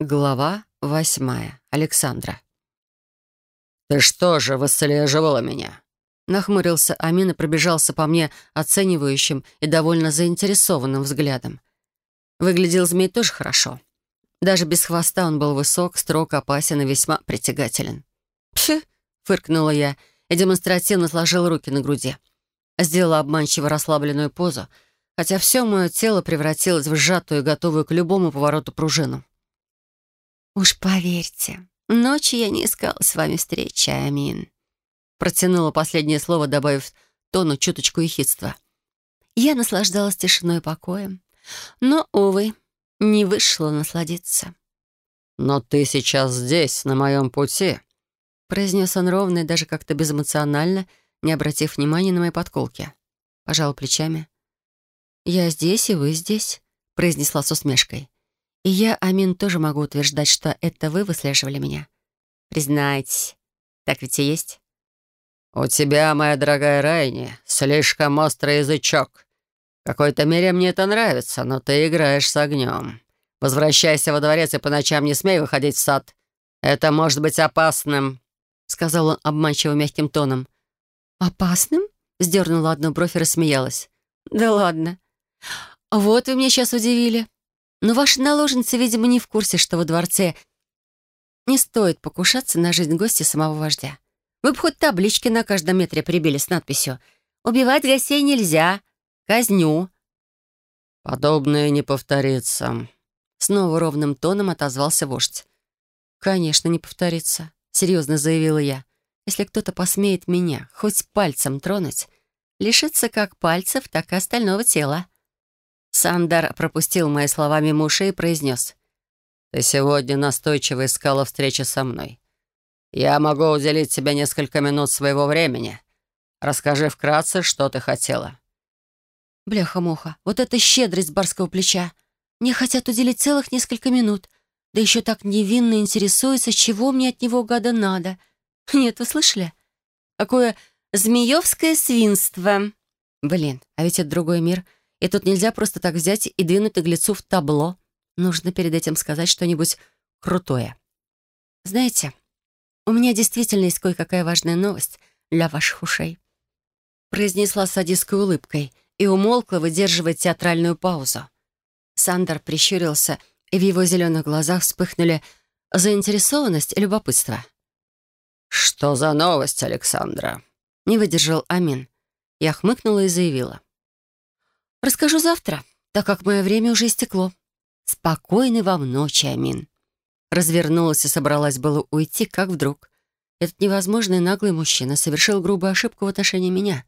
Глава восьмая. Александра. «Ты что же выслеживала меня?» Нахмурился Амин и пробежался по мне оценивающим и довольно заинтересованным взглядом. Выглядел змей тоже хорошо. Даже без хвоста он был высок, строг, опасен и весьма притягателен. «Пф!» — фыркнула я и демонстративно сложила руки на груди. Сделала обманчиво расслабленную позу, хотя все мое тело превратилось в сжатую и готовую к любому повороту пружину. «Уж поверьте, ночью я не искала с вами встречи, Амин», протянула последнее слово, добавив тону чуточку ехидства. Я наслаждалась тишиной и покоем, но, увы, не вышло насладиться. «Но ты сейчас здесь, на моем пути», произнес он ровно и даже как-то безэмоционально, не обратив внимания на мои подколки. Пожал плечами. «Я здесь, и вы здесь», — произнесла с усмешкой. «И я, Амин, тоже могу утверждать, что это вы выслеживали меня. Признайтесь, так ведь и есть?» «У тебя, моя дорогая Райни, слишком острый язычок. В какой-то мере мне это нравится, но ты играешь с огнем. Возвращайся во дворец и по ночам не смей выходить в сад. Это может быть опасным», — сказал он обманчиво мягким тоном. «Опасным?» — сдернула одну бровь и рассмеялась. «Да ладно. Вот вы меня сейчас удивили. Но ваша наложница, видимо, не в курсе, что во дворце не стоит покушаться на жизнь гостя самого вождя. Вы бы хоть таблички на каждом метре прибили с надписью «Убивать гостей нельзя. Казню». «Подобное не повторится», — снова ровным тоном отозвался вождь. «Конечно, не повторится», — серьезно заявила я. «Если кто-то посмеет меня хоть пальцем тронуть, лишится как пальцев, так и остального тела». Сандар пропустил мои слова мимо ушей и произнес. «Ты сегодня настойчиво искала встречи со мной. Я могу уделить тебе несколько минут своего времени. Расскажи вкратце, что ты хотела». «Бляха-муха, вот это щедрость барского плеча. Мне хотят уделить целых несколько минут, да еще так невинно интересуются, чего мне от него гада надо. Нет, вы слышали? Какое змеевское свинство!» Блин, а ведь это другой мир — и тут нельзя просто так взять и двинуть наглецу в табло. Нужно перед этим сказать что-нибудь крутое. Знаете, у меня действительно есть кое-какая важная новость для ваших ушей. Произнесла с садистской улыбкой и умолкла, выдерживая театральную паузу. Сандер прищурился, и в его зеленых глазах вспыхнули заинтересованность и любопытство. «Что за новость, Александра?» Не выдержал Амин. Я хмыкнула и заявила. Расскажу завтра, так как мое время уже истекло. Спокойной вам ночи, Амин. Развернулась и собралась было уйти, как вдруг. Этот невозможный наглый мужчина совершил грубую ошибку в отношении меня.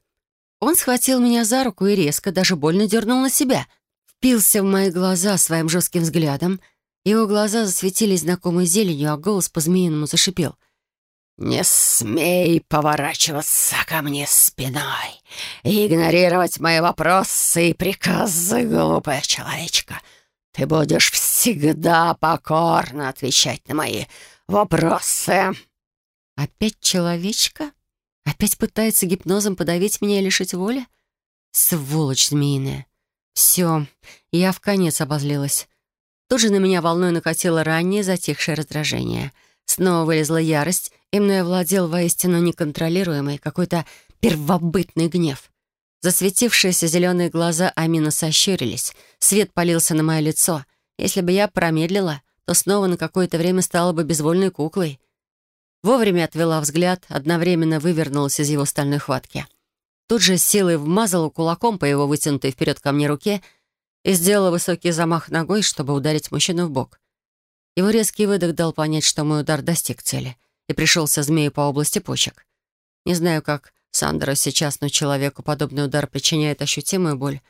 Он схватил меня за руку и резко, даже больно дернул на себя. Впился в мои глаза своим жестким взглядом. Его глаза засветились знакомой зеленью, а голос по-змеиному зашипел. «Не смей поворачиваться ко мне спиной и игнорировать мои вопросы и приказы, глупая человечка. Ты будешь всегда покорно отвечать на мои вопросы». «Опять человечка? Опять пытается гипнозом подавить меня и лишить воли? Сволочь змеиная. Все, я в конец обозлилась. Тут же на меня волной накатило раннее затихшее раздражение — Снова вылезла ярость, и мной овладел воистину неконтролируемый какой-то первобытный гнев. Засветившиеся зеленые глаза Амина сощурились. Свет полился на мое лицо. Если бы я промедлила, то снова на какое-то время стала бы безвольной куклой. Вовремя отвела взгляд, одновременно вывернулась из его стальной хватки. Тут же силой вмазала кулаком по его вытянутой вперед ко мне руке и сделала высокий замах ногой, чтобы ударить мужчину в бок. Его резкий выдох дал понять, что мой удар достиг цели и пришелся змею по области почек. Не знаю, как Сандера сейчас, но человеку подобный удар причиняет ощутимую боль.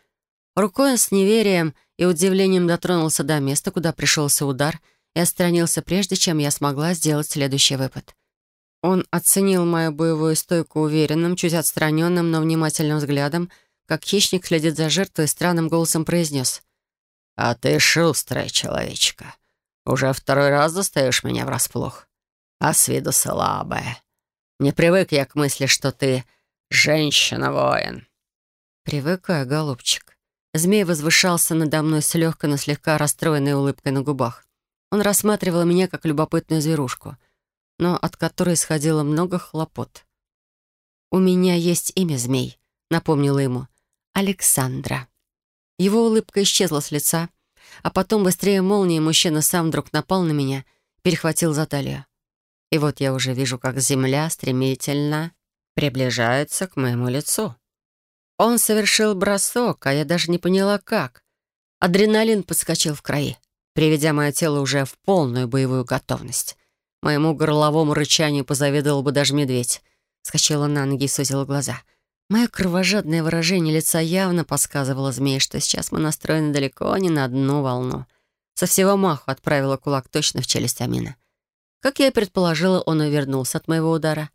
Рукой он с неверием и удивлением дотронулся до места, куда пришелся удар, и отстранился прежде, чем я смогла сделать следующий выпад. Он оценил мою боевую стойку уверенным, чуть отстраненным, но внимательным взглядом, как хищник следит за жертвой, странным голосом произнес. «А ты шустрая человечка. Уже второй раз достаешь меня врасплох. А с виду слабая. Не привык я к мысли, что ты женщина-воин». «Привыкаю, голубчик». Змей возвышался надо мной с легкой, но слегка расстроенной улыбкой на губах. Он рассматривал меня как любопытную зверушку, но от которой исходило много хлопот. «У меня есть имя змей», — напомнила ему. «Александра». Его улыбка исчезла с лица, а потом быстрее молнии мужчина сам вдруг напал на меня, перехватил за талию. И вот я уже вижу, как земля стремительно приближается к моему лицу. Он совершил бросок, а я даже не поняла, как. Адреналин подскочил в крови, приведя мое тело уже в полную боевую готовность. Моему горловому рычанию позавидовал бы даже медведь. Скочила на ноги и сузила глаза. Мое кровожадное выражение лица явно подсказывало змее, что сейчас мы настроены далеко не на одну волну. Со всего маху отправила кулак точно в челюсть Амина. Как я и предположила, он увернулся от моего удара.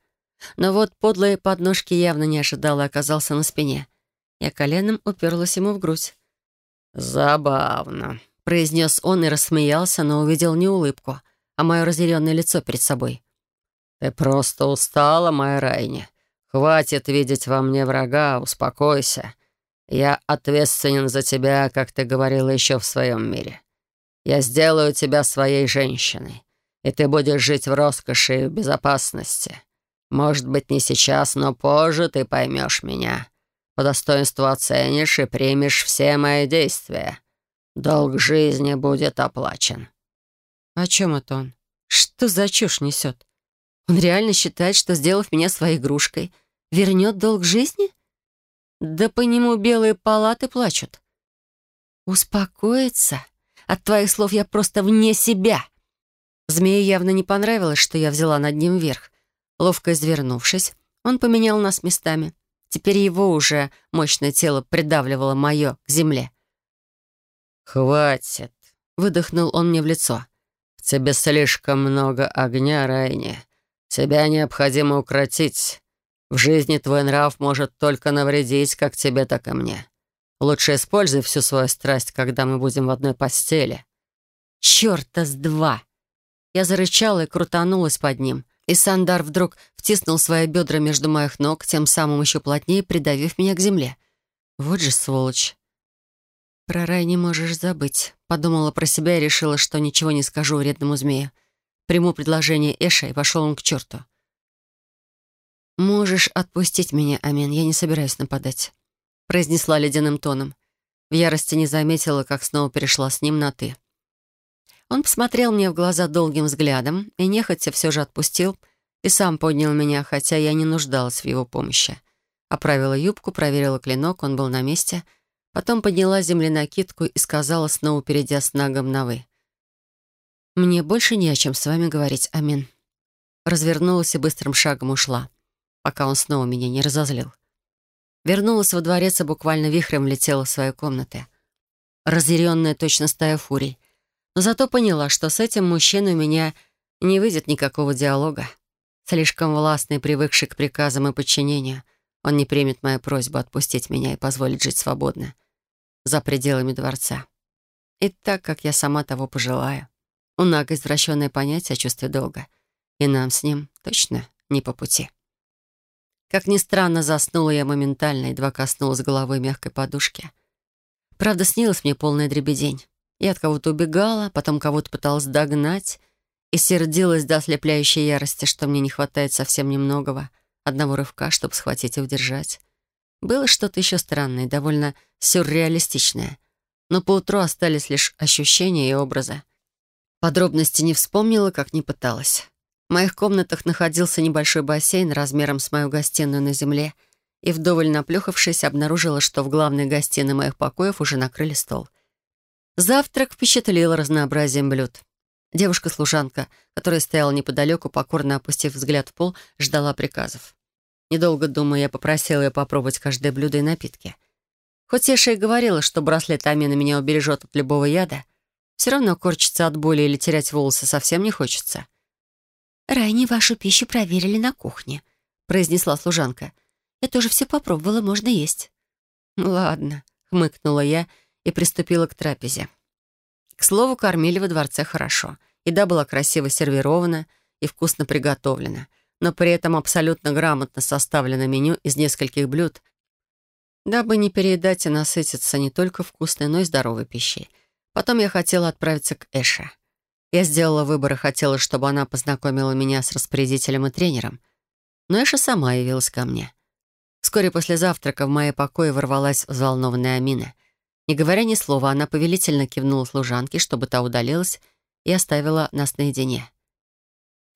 Но вот подлые подножки явно не ожидал и оказался на спине. Я коленом уперлась ему в грудь. «Забавно», — произнес он и рассмеялся, но увидел не улыбку, а мое разъяренное лицо перед собой. «Ты просто устала, моя Райни. Хватит видеть во мне врага, успокойся. Я ответственен за тебя, как ты говорила еще в своем мире. Я сделаю тебя своей женщиной и ты будешь жить в роскоши и в безопасности. Может быть, не сейчас, но позже ты поймешь меня. По достоинству оценишь и примешь все мои действия. Долг жизни будет оплачен». «О чем это он? Что за чушь несет? Он реально считает, что, сделав меня своей игрушкой, вернет долг жизни? Да по нему белые палаты плачут. Успокоиться? От твоих слов я просто вне себя. Змее явно не понравилось, что я взяла над ним верх. Ловко извернувшись, он поменял нас местами. Теперь его уже мощное тело придавливало мое к земле. «Хватит!» — выдохнул он мне в лицо. «В тебе слишком много огня, Райни. Тебя необходимо укротить. В жизни твой нрав может только навредить как тебе, так и мне. Лучше используй всю свою страсть, когда мы будем в одной постели». «Чёрта с два!» Я зарычала и крутанулась под ним. И Сандар вдруг втиснул свои бедра между моих ног, тем самым еще плотнее придавив меня к земле. Вот же сволочь. «Про рай не можешь забыть», — подумала про себя и решила, что ничего не скажу вредному змею. Приму предложение Эша, и пошел он к черту. «Можешь отпустить меня, Амин, я не собираюсь нападать», — произнесла ледяным тоном. В ярости не заметила, как снова перешла с ним на «ты». Он посмотрел мне в глаза долгим взглядом и нехотя все же отпустил и сам поднял меня, хотя я не нуждалась в его помощи. Оправила юбку, проверила клинок, он был на месте. Потом подняла земленакидку и сказала, снова перейдя с нагом на «вы». «Мне больше не о чем с вами говорить, Амин». Развернулась и быстрым шагом ушла, пока он снова меня не разозлил. Вернулась во дворец и буквально вихрем влетела в свою комнаты. Разъяренная точно стая фурий — зато поняла, что с этим мужчиной у меня не выйдет никакого диалога. Слишком властный, привыкший к приказам и подчинению, он не примет мою просьбу отпустить меня и позволить жить свободно за пределами дворца. И так, как я сама того пожелаю. У Нага извращенное понятие о чувстве долга, и нам с ним точно не по пути. Как ни странно, заснула я моментально, едва коснулась головой мягкой подушки. Правда, снилась мне полная дребедень. Я от кого-то убегала, потом кого-то пыталась догнать и сердилась до ослепляющей ярости, что мне не хватает совсем немногого, одного рывка, чтобы схватить и удержать. Было что-то еще странное, довольно сюрреалистичное. Но поутру остались лишь ощущения и образы. Подробности не вспомнила, как не пыталась. В моих комнатах находился небольшой бассейн размером с мою гостиную на земле, и вдоволь наплюхавшись, обнаружила, что в главной гостиной моих покоев уже накрыли стол — Завтрак впечатлил разнообразием блюд. Девушка-служанка, которая стояла неподалеку, покорно опустив взгляд в пол, ждала приказов. Недолго думая, я попросила ее попробовать каждое блюдо и напитки. Хоть Эша и говорила, что браслет Амина меня убережет от любого яда, все равно корчиться от боли или терять волосы совсем не хочется. «Ранее вашу пищу проверили на кухне», — произнесла служанка. «Я тоже все попробовала, можно есть». «Ладно», — хмыкнула я и приступила к трапезе. К слову, кормили во дворце хорошо. Еда была красиво сервирована и вкусно приготовлена, но при этом абсолютно грамотно составлено меню из нескольких блюд, дабы не переедать и насытиться не только вкусной, но и здоровой пищей. Потом я хотела отправиться к Эше. Я сделала выбор и хотела, чтобы она познакомила меня с распорядителем и тренером. Но Эша сама явилась ко мне. Вскоре после завтрака в мои покои ворвалась взволнованная Амина. Не говоря ни слова, она повелительно кивнула служанке, чтобы та удалилась, и оставила нас наедине.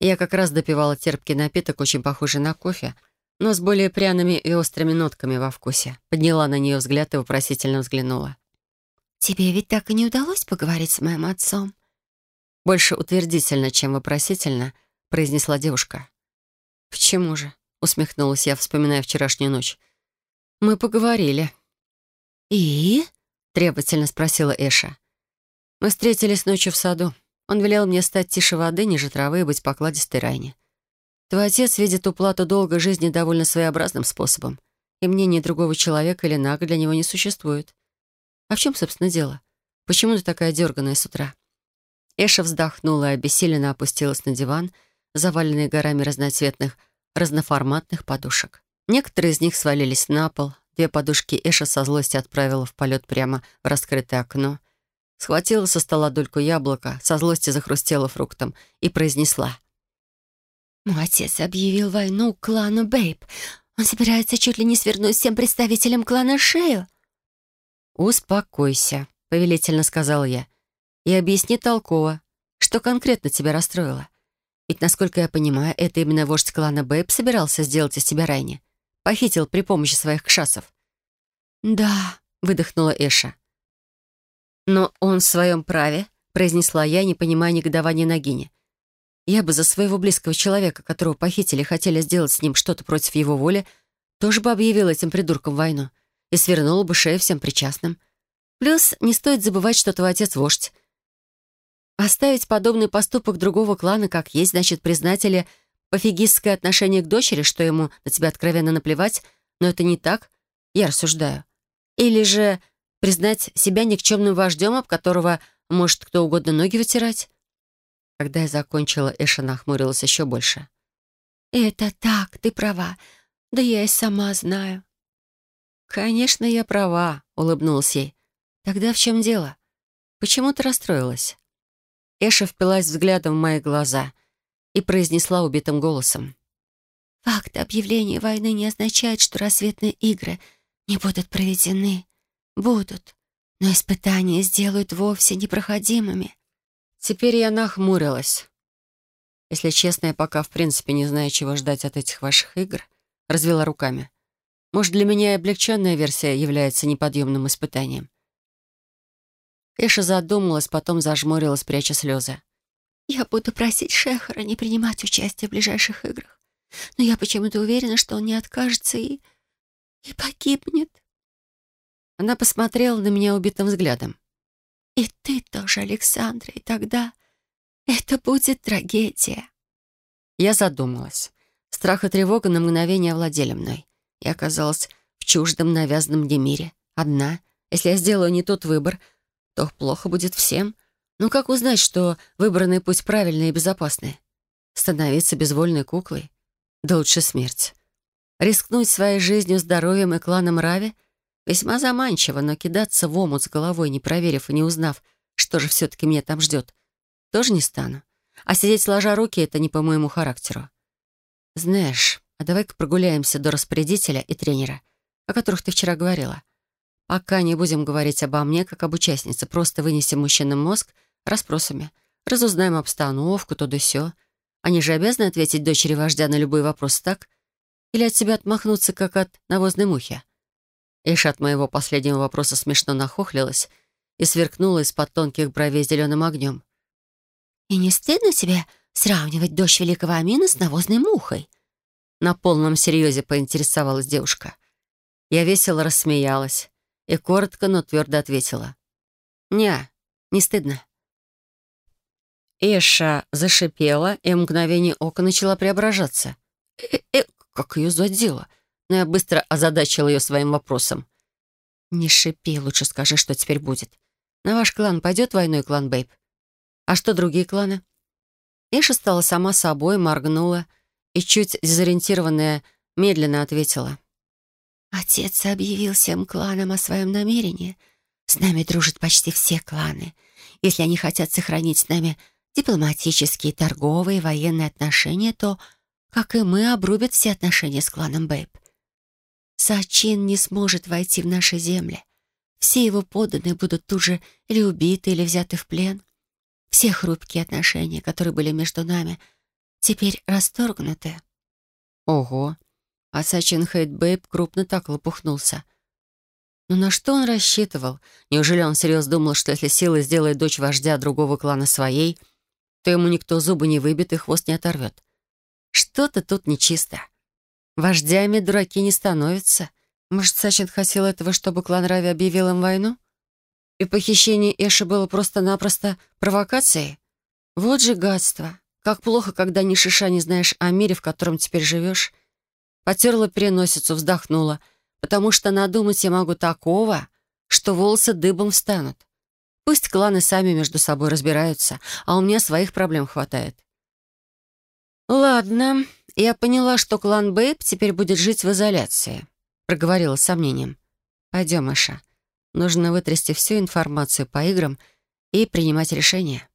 Я как раз допивала терпкий напиток, очень похожий на кофе, но с более пряными и острыми нотками во вкусе. Подняла на нее взгляд и вопросительно взглянула. «Тебе ведь так и не удалось поговорить с моим отцом?» Больше утвердительно, чем вопросительно, произнесла девушка. «Почему же?» — усмехнулась я, вспоминая вчерашнюю ночь. «Мы поговорили». «И?» — требовательно спросила Эша. «Мы встретились ночью в саду. Он велел мне стать тише воды, ниже травы и быть покладистой Райне. Твой отец видит уплату долга жизни довольно своеобразным способом, и мнение другого человека или нага для него не существует. А в чем, собственно, дело? Почему ты такая дерганая с утра?» Эша вздохнула и обессиленно опустилась на диван, заваленный горами разноцветных, разноформатных подушек. Некоторые из них свалились на пол, две подушки Эша со злости отправила в полет прямо в раскрытое окно, схватила со стола дольку яблока, со злости захрустела фруктом и произнесла — мой отец объявил войну клану Бейб. Он собирается чуть ли не свернуть всем представителям клана шею. «Успокойся», — повелительно сказал я. «И объясни толково, что конкретно тебя расстроило. Ведь, насколько я понимаю, это именно вождь клана Бэйб собирался сделать из тебя Райни. Похитил при помощи своих кшасов». «Да», — выдохнула Эша. «Но он в своем праве», — произнесла я, не понимая негодования Нагини. Я бы за своего близкого человека, которого похитили, хотели сделать с ним что-то против его воли, тоже бы объявила этим придуркам войну и свернула бы шею всем причастным. Плюс не стоит забывать, что твой отец вождь. Оставить подобный поступок другого клана как есть, значит, признать или пофигистское отношение к дочери, что ему на тебя откровенно наплевать, но это не так, я рассуждаю. Или же признать себя никчемным вождем, об которого может кто угодно ноги вытирать. Когда я закончила, Эша нахмурилась еще больше. «Это так, ты права. Да я и сама знаю». «Конечно, я права», — улыбнулась ей. «Тогда в чем дело? Почему ты расстроилась?» Эша впилась взглядом в мои глаза и произнесла убитым голосом. «Факт объявления войны не означает, что рассветные игры не будут проведены. Будут, но испытания сделают вовсе непроходимыми. Теперь я нахмурилась. Если честно, я пока в принципе не знаю, чего ждать от этих ваших игр. Развела руками. Может, для меня и облегченная версия является неподъемным испытанием. Эша задумалась, потом зажмурилась, пряча слезы. «Я буду просить Шехара не принимать участие в ближайших играх. Но я почему-то уверена, что он не откажется и... и погибнет». Она посмотрела на меня убитым взглядом. И ты тоже, Александра, и тогда это будет трагедия. Я задумалась. Страх и тревога на мгновение овладели мной. Я оказалась в чуждом, навязанном мне мире. Одна. Если я сделаю не тот выбор, то плохо будет всем. Но как узнать, что выбранный путь правильный и безопасный? Становиться безвольной куклой? Да лучше смерть. Рискнуть своей жизнью, здоровьем и кланом Рави — Весьма заманчиво, но кидаться в омут с головой, не проверив и не узнав, что же все-таки меня там ждет, тоже не стану. А сидеть сложа руки — это не по моему характеру. Знаешь, а давай-ка прогуляемся до распорядителя и тренера, о которых ты вчера говорила. Пока не будем говорить обо мне, как об участнице, просто вынесем мужчинам мозг расспросами, разузнаем обстановку, то да сё. Они же обязаны ответить дочери вождя на любой вопрос, так? Или от себя отмахнуться, как от навозной мухи? Эша от моего последнего вопроса смешно нахохлилась и сверкнула из-под тонких бровей зеленым огнем. «И не стыдно тебе сравнивать дочь великого Амина с навозной мухой?» На полном серьезе поинтересовалась девушка. Я весело рассмеялась и коротко, но твердо ответила. «Не, не стыдно». Эша зашипела и в мгновение ока начала преображаться. «Э, -э как ее задело!» но я быстро озадачил ее своим вопросом. «Не шипи, лучше скажи, что теперь будет. На ваш клан пойдет войной клан Бэйб? А что другие кланы?» Эша стала сама собой, моргнула и, чуть дезориентированная, медленно ответила. «Отец объявил всем кланам о своем намерении. С нами дружат почти все кланы. Если они хотят сохранить с нами дипломатические, торговые, военные отношения, то, как и мы, обрубят все отношения с кланом Бэйб. Сачин не сможет войти в наши земли. Все его подданные будут тут же или убиты, или взяты в плен. Все хрупкие отношения, которые были между нами, теперь расторгнуты. Ого! А Сачин Хейт Бэйб крупно так лопухнулся. Но на что он рассчитывал? Неужели он серьезно думал, что если сила сделает дочь вождя другого клана своей, то ему никто зубы не выбит и хвост не оторвет? Что-то тут нечисто. Вождями дураки не становятся. Может, Сачин хотел этого, чтобы клан Рави объявил им войну? И похищение Эши было просто-напросто провокацией? Вот же гадство. Как плохо, когда ни шиша не знаешь о мире, в котором теперь живешь. Потерла переносицу, вздохнула, потому что надумать я могу такого, что волосы дыбом встанут. Пусть кланы сами между собой разбираются, а у меня своих проблем хватает. «Ладно, я поняла, что клан Бэйб теперь будет жить в изоляции», — проговорила с сомнением. «Пойдем, Маша. Нужно вытрясти всю информацию по играм и принимать решение».